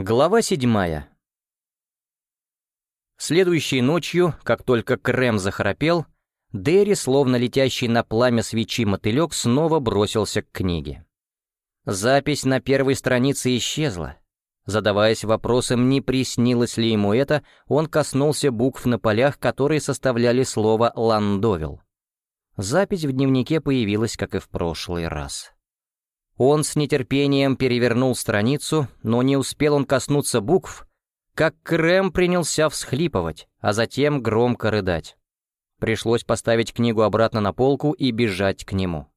Глава седьмая. Следующей ночью, как только Крем захрапел, Дерри, словно летящий на пламя свечи мотылек, снова бросился к книге. Запись на первой странице исчезла. Задаваясь вопросом, не приснилось ли ему это, он коснулся букв на полях, которые составляли слово «Ландовил». Запись в дневнике появилась, как и в прошлый раз. Он с нетерпением перевернул страницу, но не успел он коснуться букв, как Крем принялся всхлипывать, а затем громко рыдать. Пришлось поставить книгу обратно на полку и бежать к нему.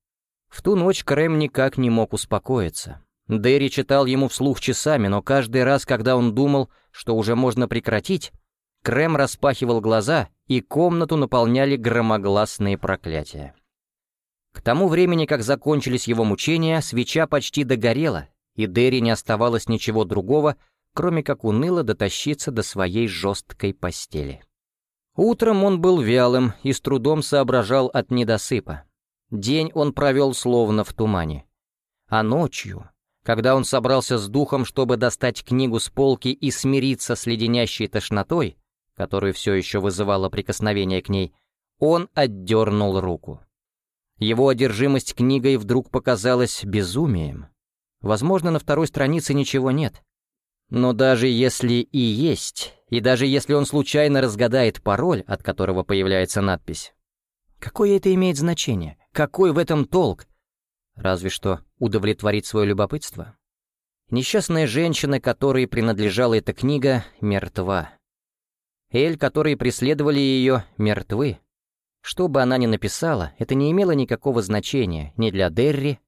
В ту ночь Крем никак не мог успокоиться. Дерри читал ему вслух часами, но каждый раз, когда он думал, что уже можно прекратить, Крем распахивал глаза, и комнату наполняли громогласные проклятия. К тому времени, как закончились его мучения, свеча почти догорела, и Дерри не оставалось ничего другого, кроме как уныло дотащиться до своей жесткой постели. Утром он был вялым и с трудом соображал от недосыпа. День он провел словно в тумане. А ночью, когда он собрался с духом, чтобы достать книгу с полки и смириться с леденящей тошнотой, которую все еще вызывало прикосновение к ней, он отдернул руку. Его одержимость книгой вдруг показалась безумием. Возможно, на второй странице ничего нет. Но даже если и есть, и даже если он случайно разгадает пароль, от которого появляется надпись, какое это имеет значение? Какой в этом толк? Разве что удовлетворить свое любопытство. Несчастная женщина, которой принадлежала эта книга, мертва. Эль, которые преследовали ее, мертвы. Что бы она ни написала, это не имело никакого значения ни для Дерри,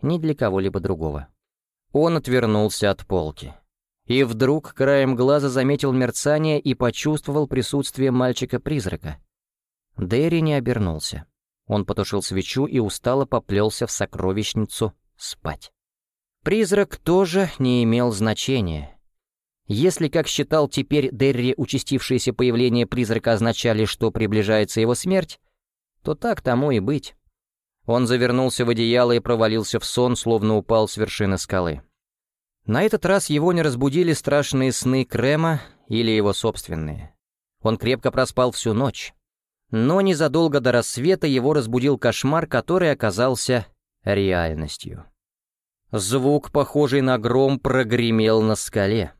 ни для кого-либо другого. Он отвернулся от полки. И вдруг краем глаза заметил мерцание и почувствовал присутствие мальчика-призрака. Дерри не обернулся. Он потушил свечу и устало поплелся в сокровищницу спать. Призрак тоже не имел значения. Если, как считал теперь Дерри, участившееся появление призрака означали, что приближается его смерть, то так тому и быть. Он завернулся в одеяло и провалился в сон, словно упал с вершины скалы. На этот раз его не разбудили страшные сны Крема или его собственные. Он крепко проспал всю ночь. Но незадолго до рассвета его разбудил кошмар, который оказался реальностью. Звук, похожий на гром, прогремел на скале.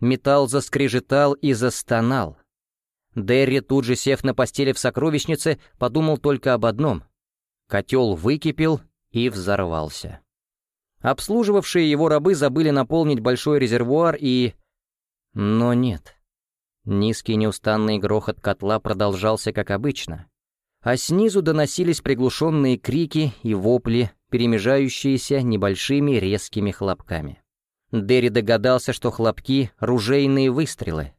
Металл заскрежетал и застонал. Дерри, тут же сев на постели в сокровищнице, подумал только об одном. Котел выкипел и взорвался. Обслуживавшие его рабы забыли наполнить большой резервуар и... Но нет. Низкий неустанный грохот котла продолжался как обычно, а снизу доносились приглушенные крики и вопли, перемежающиеся небольшими резкими хлопками. Дерри догадался, что хлопки — ружейные выстрелы,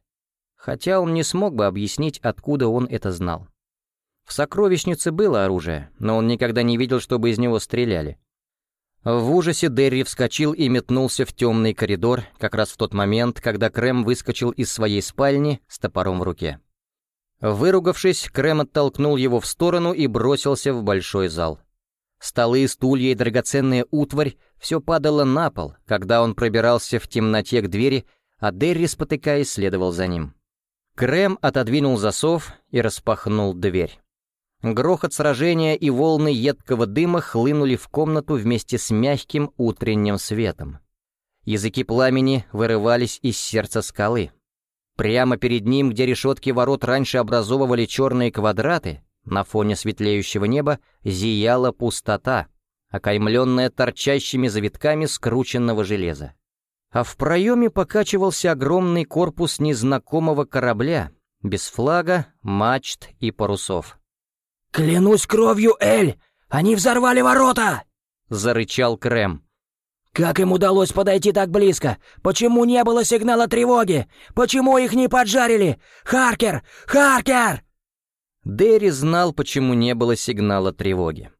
хотя он не смог бы объяснить, откуда он это знал. В сокровищнице было оружие, но он никогда не видел, чтобы из него стреляли. В ужасе Дерри вскочил и метнулся в темный коридор, как раз в тот момент, когда Крэм выскочил из своей спальни с топором в руке. Выругавшись, Крэм оттолкнул его в сторону и бросился в большой зал. Столы, стулья и драгоценная утварь все падало на пол, когда он пробирался в темноте к двери, а Дерри, спотыкаясь, следовал за ним. Крэм отодвинул засов и распахнул дверь. Грохот сражения и волны едкого дыма хлынули в комнату вместе с мягким утренним светом. Языки пламени вырывались из сердца скалы. Прямо перед ним, где решетки ворот раньше образовывали черные квадраты, на фоне светлеющего неба зияла пустота, окаймленная торчащими завитками скрученного железа. А в проеме покачивался огромный корпус незнакомого корабля, без флага, мачт и парусов. «Клянусь кровью, Эль! Они взорвали ворота!» — зарычал Крэм. «Как им удалось подойти так близко? Почему не было сигнала тревоги? Почему их не поджарили? Харкер! Харкер!» Дерри знал, почему не было сигнала тревоги.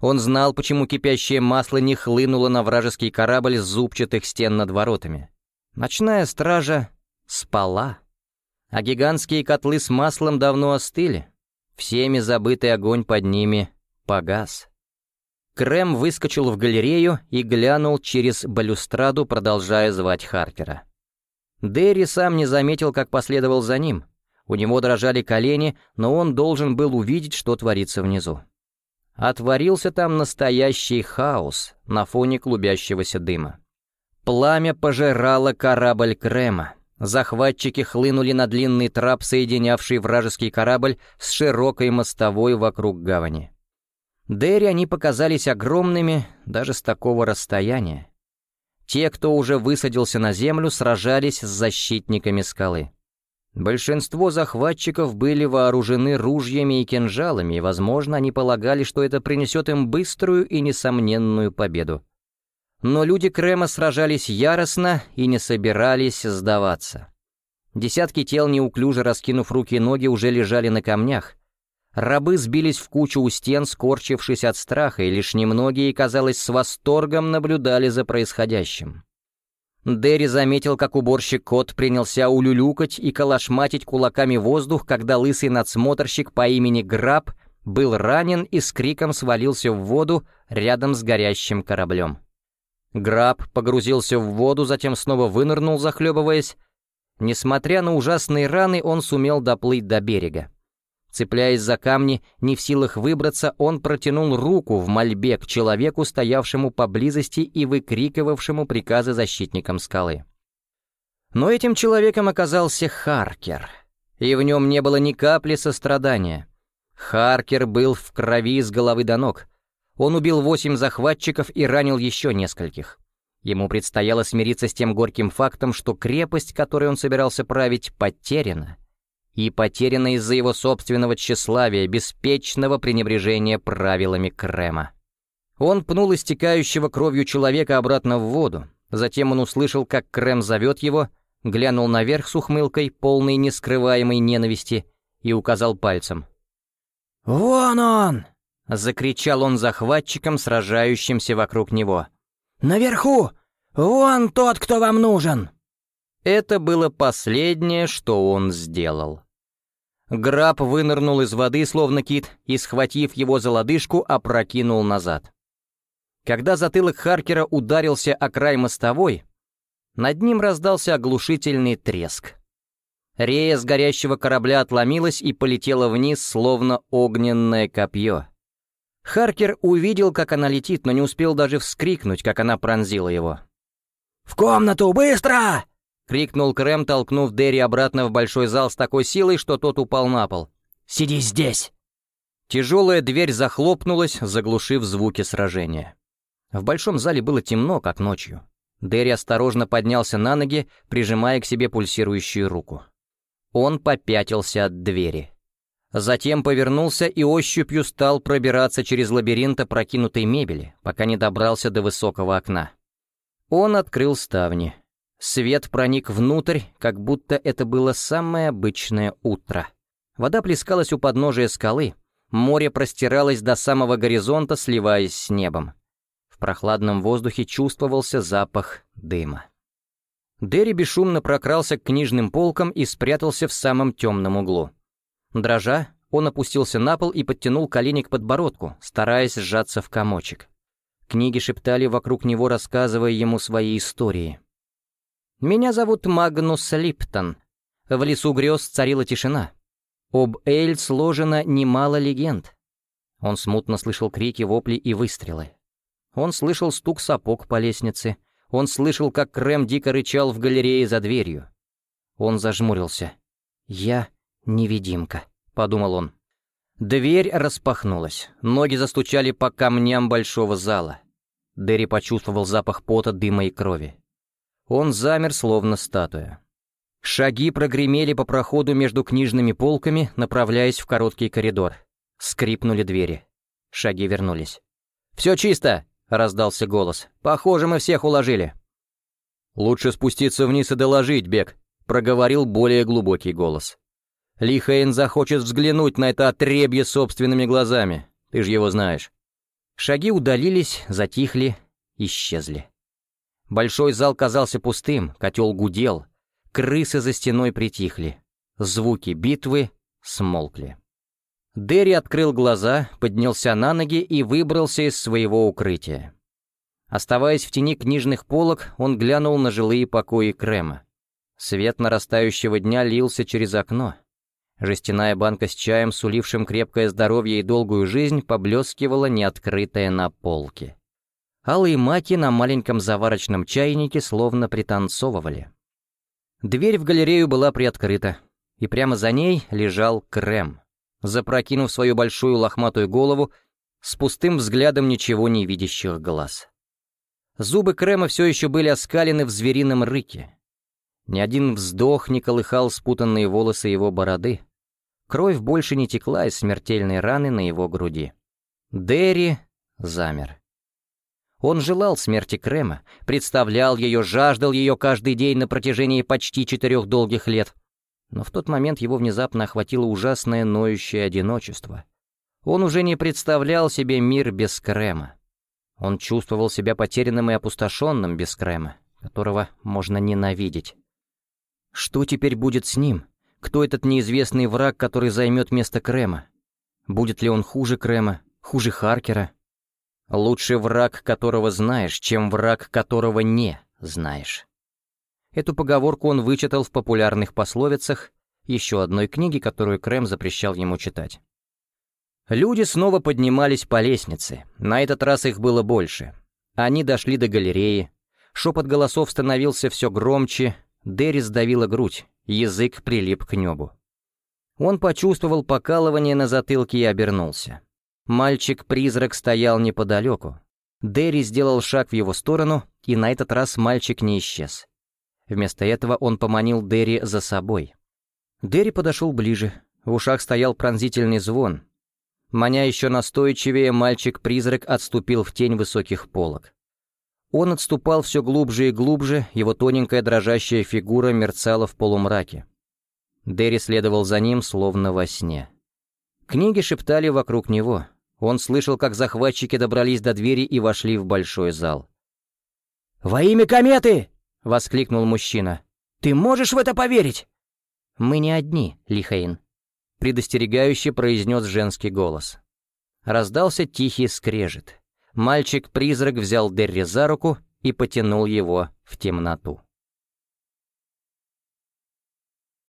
Он знал, почему кипящее масло не хлынуло на вражеский корабль с зубчатых стен над воротами. Ночная стража спала, а гигантские котлы с маслом давно остыли. Всеми забытый огонь под ними погас. Крэм выскочил в галерею и глянул через балюстраду, продолжая звать Харкера. Дерри сам не заметил, как последовал за ним. У него дрожали колени, но он должен был увидеть, что творится внизу. Отворился там настоящий хаос на фоне клубящегося дыма. Пламя пожирало корабль Крема. Захватчики хлынули на длинный трап, соединявший вражеский корабль с широкой мостовой вокруг гавани. Дерри они показались огромными даже с такого расстояния. Те, кто уже высадился на землю, сражались с защитниками скалы. Большинство захватчиков были вооружены ружьями и кинжалами, и, возможно, они полагали, что это принесет им быструю и несомненную победу. Но люди Крема сражались яростно и не собирались сдаваться. Десятки тел, неуклюже раскинув руки и ноги, уже лежали на камнях. Рабы сбились в кучу у стен, скорчившись от страха, и лишь немногие, казалось, с восторгом наблюдали за происходящим. Дерри заметил, как уборщик кот принялся улюлюкать и калашматить кулаками воздух, когда лысый надсмотрщик по имени Граб был ранен и с криком свалился в воду рядом с горящим кораблем. Граб погрузился в воду, затем снова вынырнул, захлебываясь. Несмотря на ужасные раны, он сумел доплыть до берега. Цепляясь за камни, не в силах выбраться, он протянул руку в мольбе к человеку, стоявшему поблизости и выкрикивавшему приказы защитникам скалы. Но этим человеком оказался Харкер, и в нем не было ни капли сострадания. Харкер был в крови с головы до ног. Он убил восемь захватчиков и ранил еще нескольких. Ему предстояло смириться с тем горьким фактом, что крепость, которой он собирался править, потеряна — и потеряна из-за его собственного тщеславия, беспечного пренебрежения правилами Крема. Он пнул истекающего кровью человека обратно в воду, затем он услышал, как Крем зовет его, глянул наверх с ухмылкой, полной нескрываемой ненависти, и указал пальцем. «Вон он!» — закричал он захватчикам, сражающимся вокруг него. «Наверху! Вон тот, кто вам нужен!» Это было последнее, что он сделал. Граб вынырнул из воды, словно кит, и, схватив его за лодыжку, опрокинул назад. Когда затылок Харкера ударился о край мостовой, над ним раздался оглушительный треск. Рея с горящего корабля отломилась и полетела вниз, словно огненное копье. Харкер увидел, как она летит, но не успел даже вскрикнуть, как она пронзила его. «В комнату, быстро!» — крикнул Крэм, толкнув Дерри обратно в большой зал с такой силой, что тот упал на пол. «Сиди здесь!» Тяжелая дверь захлопнулась, заглушив звуки сражения. В большом зале было темно, как ночью. Дерри осторожно поднялся на ноги, прижимая к себе пульсирующую руку. Он попятился от двери. Затем повернулся и ощупью стал пробираться через лабиринт опрокинутой мебели, пока не добрался до высокого окна. Он открыл ставни. Свет проник внутрь, как будто это было самое обычное утро. Вода плескалась у подножия скалы, море простиралось до самого горизонта, сливаясь с небом. В прохладном воздухе чувствовался запах дыма. Дерри бесшумно прокрался к книжным полкам и спрятался в самом темном углу. Дрожа, он опустился на пол и подтянул колени к подбородку, стараясь сжаться в комочек. Книги шептали вокруг него, рассказывая ему свои истории. «Меня зовут Магнус Липтон». В лесу грез царила тишина. Об Эль сложено немало легенд. Он смутно слышал крики, вопли и выстрелы. Он слышал стук сапог по лестнице. Он слышал, как Крэм дико рычал в галерее за дверью. Он зажмурился. «Я невидимка», — подумал он. Дверь распахнулась. Ноги застучали по камням большого зала. Дерри почувствовал запах пота, дыма и крови. Он замер, словно статуя. Шаги прогремели по проходу между книжными полками, направляясь в короткий коридор. Скрипнули двери. Шаги вернулись. «Все чисто!» — раздался голос. «Похоже, мы всех уложили». «Лучше спуститься вниз и доложить, Бек», — проговорил более глубокий голос. «Ли Хейн захочет взглянуть на это отребье собственными глазами. Ты же его знаешь». Шаги удалились, затихли, исчезли. Большой зал казался пустым, котел гудел, крысы за стеной притихли, звуки битвы смолкли. Дерри открыл глаза, поднялся на ноги и выбрался из своего укрытия. Оставаясь в тени книжных полок, он глянул на жилые покои Крема. Свет нарастающего дня лился через окно. Жестяная банка с чаем, сулившим крепкое здоровье и долгую жизнь, поблескивала неоткрытая на полке. Алые маки на маленьком заварочном чайнике словно пританцовывали. Дверь в галерею была приоткрыта, и прямо за ней лежал Крем, запрокинув свою большую лохматую голову с пустым взглядом ничего не видящих глаз. Зубы Крема все еще были оскалены в зверином рыке. Ни один вздох не колыхал спутанные волосы его бороды. Кровь больше не текла из смертельной раны на его груди. Дерри замер. Он желал смерти Крема, представлял ее, жаждал ее каждый день на протяжении почти четырех долгих лет. Но в тот момент его внезапно охватило ужасное ноющее одиночество. Он уже не представлял себе мир без Крема. Он чувствовал себя потерянным и опустошенным без Крема, которого можно ненавидеть. Что теперь будет с ним? Кто этот неизвестный враг, который займет место Крема? Будет ли он хуже Крема, хуже Харкера? Лучше враг, которого знаешь, чем враг, которого не знаешь. Эту поговорку он вычитал в популярных пословицах еще одной книги, которую Крем запрещал ему читать. Люди снова поднимались по лестнице, на этот раз их было больше. Они дошли до галереи, шепот голосов становился все громче, Дерри сдавила грудь, язык прилип к небу. Он почувствовал покалывание на затылке и обернулся. Мальчик-призрак стоял неподалеку. Дерри сделал шаг в его сторону, и на этот раз мальчик не исчез. Вместо этого он поманил Дерри за собой. Дерри подошел ближе, в ушах стоял пронзительный звон. Маня еще настойчивее, мальчик-призрак отступил в тень высоких полок. Он отступал все глубже и глубже, его тоненькая дрожащая фигура мерцала в полумраке. Дерри следовал за ним, словно во сне. Книги шептали вокруг него. Он слышал, как захватчики добрались до двери и вошли в большой зал. «Во имя кометы!» — воскликнул мужчина. «Ты можешь в это поверить?» «Мы не одни, Лихаин», — предостерегающе произнес женский голос. Раздался тихий скрежет. Мальчик-призрак взял Дерри за руку и потянул его в темноту.